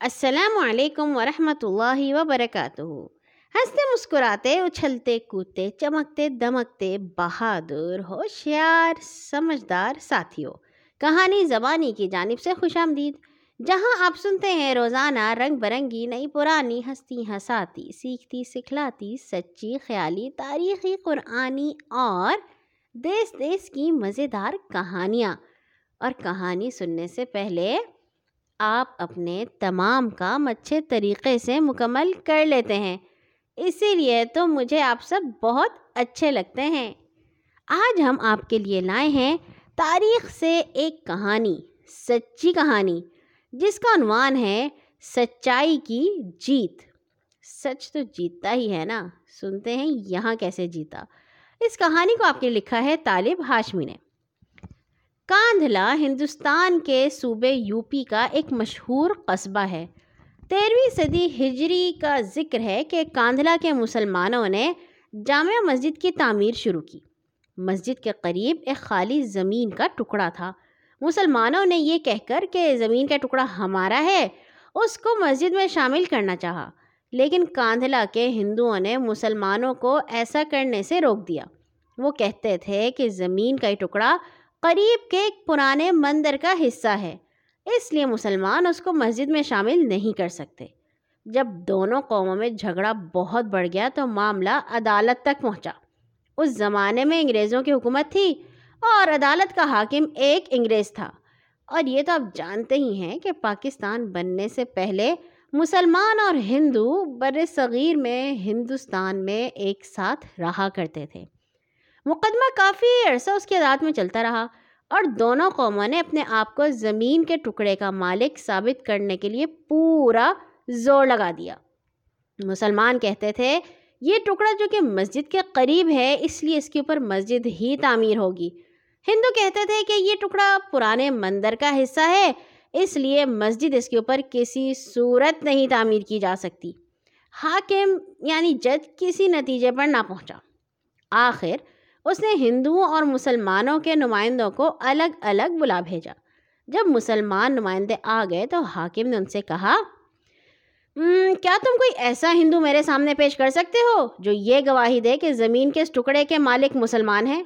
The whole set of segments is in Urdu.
السلام علیکم ورحمۃ اللہ وبرکاتہ۔ ہنستے مسکراتے، اچھلتے، کودتے، چمکتے، دمکتے، بہادر، ہوشیار، سمجھدار ساتھیوں۔ کہانی زبانی کی جانب سے خوش آمدید۔ جہاں آپ سنتے ہیں، روزانہ رنگ برنگی، نئی پرانی ہستی ہساتی، سیکھتی، سکھلاتی، سچی، خیالی، تاریخی، قرآنی اور دیس دیس کی مزیدار کہانیاں۔ اور کہانی سننے سے پہلے آپ اپنے تمام کام اچھے طریقے سے مکمل کر لیتے ہیں۔ اسی لیے تو مجھے آپ سب بہت اچھے لگتے ہیں۔ آج ہم آپ کے لیے لائے ہیں تاریخ سے ایک کہانی، سچی کہانی، جس کا عنوان ہے سچائی کی جیت۔ سچ تو جیتتا ہی ہے نا۔ سنتے ہیں یہاں کیسے جیتا۔ اس کہانی کو آپ کے لکھا ہے طالب ہاشمی نے۔ کاندھلا ہندوستان کے صوبے یو پی کا ایک مشہور قصبہ ہے۔ تیرہویں صدی ہجری کا ذکر ہے کہ کاندھلا کے مسلمانوں نے جامع مسجد کی تعمیر شروع کی۔ مسجد کے قریب ایک خالی زمین کا ٹکڑا تھا۔ مسلمانوں نے یہ کہہ کر کہ زمین کا ٹکڑا ہمارا ہے، اس کو مسجد میں شامل کرنا چاہا۔ لیکن کاندھلا کے ہندوؤں نے مسلمانوں کو ایسا کرنے سے روک دیا۔ وہ کہتے تھے کہ زمین کا یہ ٹکڑا قریب کے ایک پرانے مندر کا حصہ ہے۔ اس لیے مسلمان اس کو مسجد میں شامل نہیں کر سکتے۔ جب دونوں قوموں میں جھگڑا بہت بڑھ گیا تو معاملہ عدالت تک پہنچا۔ اس زمانے میں انگریزوں کی حکومت تھی اور عدالت کا حاکم ایک انگریز تھا۔ اور یہ تو آپ جانتے ہی ہیں کہ پاکستان بننے سے پہلے مسلمان اور ہندو بر صغیر میں ہندوستان میں ایک ساتھ رہا کرتے تھے۔ مقدمہ کافی عرصہ اس کی عدالت میں چلتا رہا اور دونوں قوموں نے اپنے آپ کو زمین کے ٹکڑے کا مالک ثابت کرنے کے لیے پورا زور لگا دیا۔ مسلمان کہتے تھے، یہ ٹکڑا جو کہ مسجد کے قریب ہے، اس لیے اس کے اوپر مسجد ہی تعمیر ہوگی۔ ہندو کہتے تھے کہ یہ ٹکڑا پرانے مندر کا حصہ ہے، اس لیے مسجد اس کے اوپر کسی صورت نہیں تعمیر کی جا سکتی۔ حاکم یعنی جج، کسی نتیجے پر نہ پہنچا۔ آخر اس نے ہندوؤں اور مسلمانوں کے نمائندوں کو الگ الگ بلا بھیجا۔ جب مسلمان نمائندے آ گئے تو حاکم نے ان سے کہا کیا تم کوئی ایسا ہندو میرے سامنے پیش کر سکتے ہو جو یہ گواہی دے کہ زمین کے اس ٹکڑے کے مالک مسلمان ہیں؟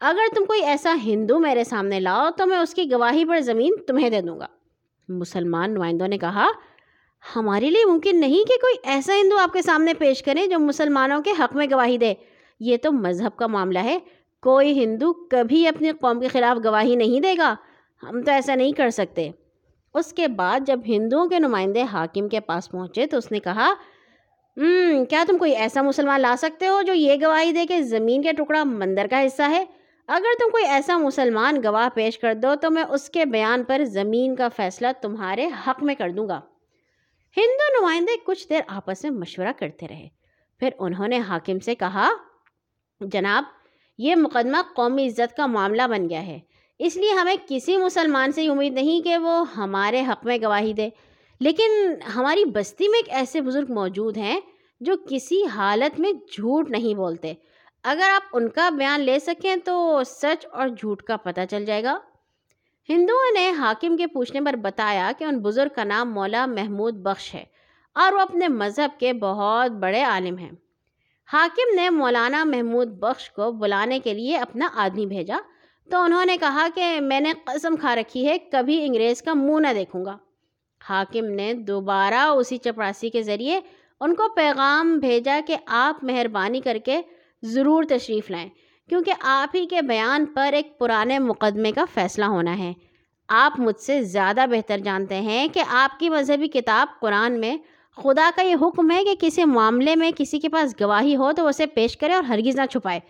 اگر تم کوئی ایسا ہندو میرے سامنے لاؤ تو میں اس کی گواہی پر زمین تمہیں دے دوں گا۔ مسلمان نمائندوں نے کہا، ہمارے لیے ممکن نہیں کہ کوئی ایسا ہندو آپ کے سامنے پیش کرے جو مسلمانوں کے حق میں گواہی دے۔ یہ تو مذہب کا معاملہ ہے۔ کوئی ہندو کبھی اپنی قوم کے خلاف گواہی نہیں دے گا۔ ہم تو ایسا نہیں کر سکتے۔ اس کے بعد جب ہندوؤں کے نمائندے حاکم کے پاس پہنچے تو اس نے کہا کیا تم کوئی ایسا مسلمان لا سکتے ہو جو یہ گواہی دے کہ زمین کا ٹکڑا مندر کا حصہ ہے؟ اگر تم کوئی ایسا مسلمان گواہ پیش کر دو تو میں اس کے بیان پر زمین کا فیصلہ تمہارے حق میں کر دوں گا۔ ہندو نمائندے کچھ دیر آپس میں مشورہ کرتے رہے۔ پھر انہوں نے حاکم سے کہا جناب، یہ مقدمہ قومی عزت کا معاملہ بن گیا ہے۔ اس لیے ہمیں کسی مسلمان سے امید نہیں کہ وہ ہمارے حق میں گواہی دے۔ لیکن ہماری بستی میں ایک ایسے بزرگ موجود ہیں جو کسی حالت میں جھوٹ نہیں بولتے۔ اگر آپ ان کا بیان لے سکیں تو سچ اور جھوٹ کا پتہ چل جائے گا۔ ہندوؤں نے حاکم کے پوچھنے پر بتایا کہ ان بزرگ کا نام مولا محمود بخش ہے اور وہ اپنے مذہب کے بہت بڑے عالم ہیں۔ حاکم نے مولانا محمود بخش کو بلانے کے لیے اپنا آدمی بھیجا تو انہوں نے کہا کہ میں نے قسم کھا رکھی ہے، کبھی انگریز کا منہ نہ دیکھوں گا۔ حاکم نے دوبارہ اسی چپراسی کے ذریعے ان کو پیغام بھیجا کہ آپ مہربانی کر کے ضرور تشریف لائیں، کیونکہ آپ ہی کے بیان پر ایک پرانے مقدمے کا فیصلہ ہونا ہے۔ آپ مجھ سے زیادہ بہتر جانتے ہیں کہ آپ کی مذہبی کتاب قرآن میں خدا کا یہ حکم ہے کہ کسی معاملے میں کسی کے پاس گواہی ہو تو اسے پیش کرے اور ہرگز نہ چھپائے۔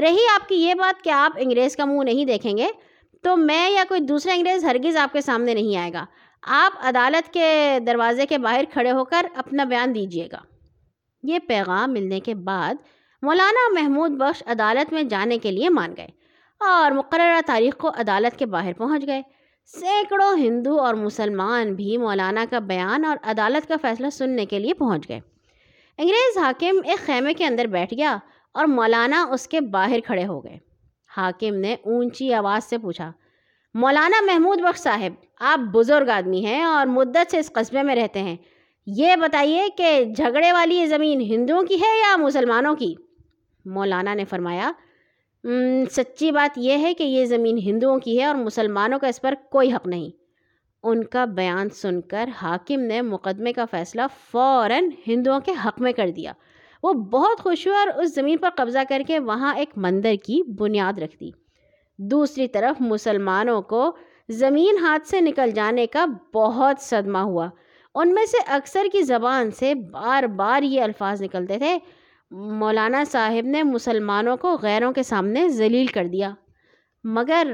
رہی آپ کی یہ بات کہ آپ انگریز کا منہ نہیں دیکھیں گے تو میں یا کوئی دوسرا انگریز ہرگز آپ کے سامنے نہیں آئے گا۔ آپ عدالت کے دروازے کے باہر کھڑے ہو کر اپنا بیان دیجیے گا۔ یہ پیغام ملنے کے بعد مولانا محمود بخش عدالت میں جانے کے لیے مان گئے اور مقررہ تاریخ کو عدالت کے باہر پہنچ گئے۔ سینکڑوں ہندو اور مسلمان بھی مولانا کا بیان اور عدالت کا فیصلہ سننے کے لیے پہنچ گئے۔ انگریز حاکم ایک خیمے کے اندر بیٹھ گیا اور مولانا اس کے باہر کھڑے ہو گئے۔ حاکم نے اونچی آواز سے پوچھا، مولانا محمود بخش صاحب، آپ بزرگ آدمی ہیں اور مدت سے اس قصبے میں رہتے ہیں۔ یہ بتائیے کہ جھگڑے والی یہ زمین ہندوؤں کی ہے یا مسلمانوں کی؟ مولانا نے فرمایا سچی بات یہ ہے کہ یہ زمین ہندوؤں کی ہے اور مسلمانوں کا اس پر کوئی حق نہیں۔ ان کا بیان سن کر حاکم نے مقدمے کا فیصلہ فوراً ہندوؤں کے حق میں کر دیا۔ وہ بہت خوش ہوئے اور اس زمین پر قبضہ کر کے وہاں ایک مندر کی بنیاد رکھ دی۔ دوسری طرف مسلمانوں کو زمین ہاتھ سے نکل جانے کا بہت صدمہ ہوا۔ ان میں سے اکثر کی زبان سے بار بار یہ الفاظ نکلتے تھے۔ مولانا صاحب نے مسلمانوں کو غیروں کے سامنے ذلیل کر دیا۔ مگر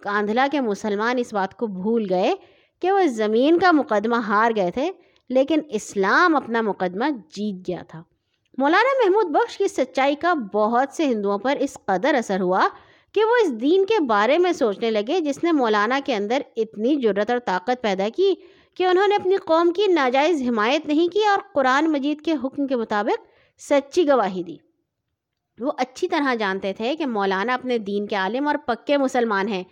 کاندھلا کے مسلمان اس بات کو بھول گئے کہ وہ زمین کا مقدمہ ہار گئے تھے، لیکن اسلام اپنا مقدمہ جیت گیا تھا۔ مولانا محمود بخش کی سچائی کا بہت سے ہندوؤں پر اس قدر اثر ہوا کہ وہ اس دین کے بارے میں سوچنے لگے، جس نے مولانا کے اندر اتنی جرت اور طاقت پیدا کی کہ انہوں نے اپنی قوم کی ناجائز حمایت نہیں کی اور قرآن مجید کے حکم کے مطابق سچی گواہی دی۔ وہ اچھی طرح جانتے تھے کہ مولانا اپنے دین کے عالم اور پکے مسلمان ہیں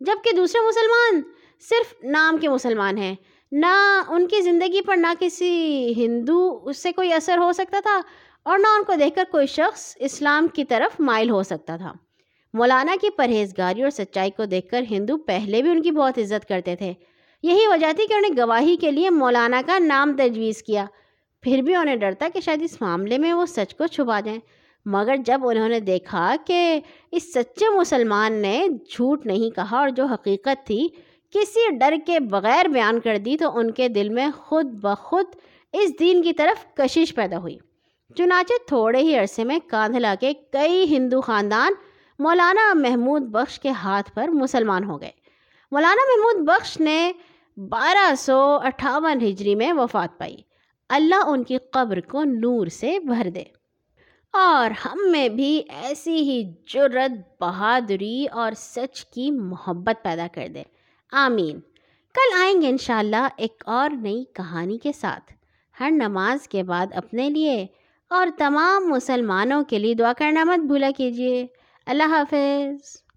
جبکہ دوسرے مسلمان صرف نام کے مسلمان ہیں۔ نہ ان کی زندگی پر نہ کسی ہندو اس سے کوئی اثر ہو سکتا تھا اور نہ ان کو دیکھ کر کوئی شخص اسلام کی طرف مائل ہو سکتا تھا۔ مولانا کی پرہیزگاری اور سچائی کو دیکھ کر ہندو پہلے بھی ان کی بہت عزت کرتے تھے۔ یہی وجہ تھی کہ انہیں گواہی کے لیے مولانا کا نام تجویز کیا۔ پھر بھی انہیں ڈرتا کہ شاید اس معاملے میں وہ سچ کو چھپا جائیں۔ مگر جب انہوں نے دیکھا کہ اس سچے مسلمان نے جھوٹ نہیں کہا اور جو حقیقت تھی کسی ڈر کے بغیر بیان کر دی، تو ان کے دل میں خود بخود اس دین کی طرف کشش پیدا ہوئی۔ چنانچہ تھوڑے ہی عرصے میں کاندھلا کے کئی ہندو خاندان مولانا محمود بخش کے ہاتھ پر مسلمان ہو گئے۔ مولانا محمود بخش نے بارہ سو اٹھاون ہجری میں وفات پائی۔ اللہ ان کی قبر کو نور سے بھر دے۔ اور ہم میں بھی ایسی ہی جرت بہادری اور سچ کی محبت پیدا کر دے۔ آمین۔ کل آئیں گے انشاءاللہ ایک اور نئی کہانی کے ساتھ۔ ہر نماز کے بعد اپنے لیے۔ اور تمام مسلمانوں کے لیے دعا کرنا مت بھولا کیجیے۔ اللہ حافظ۔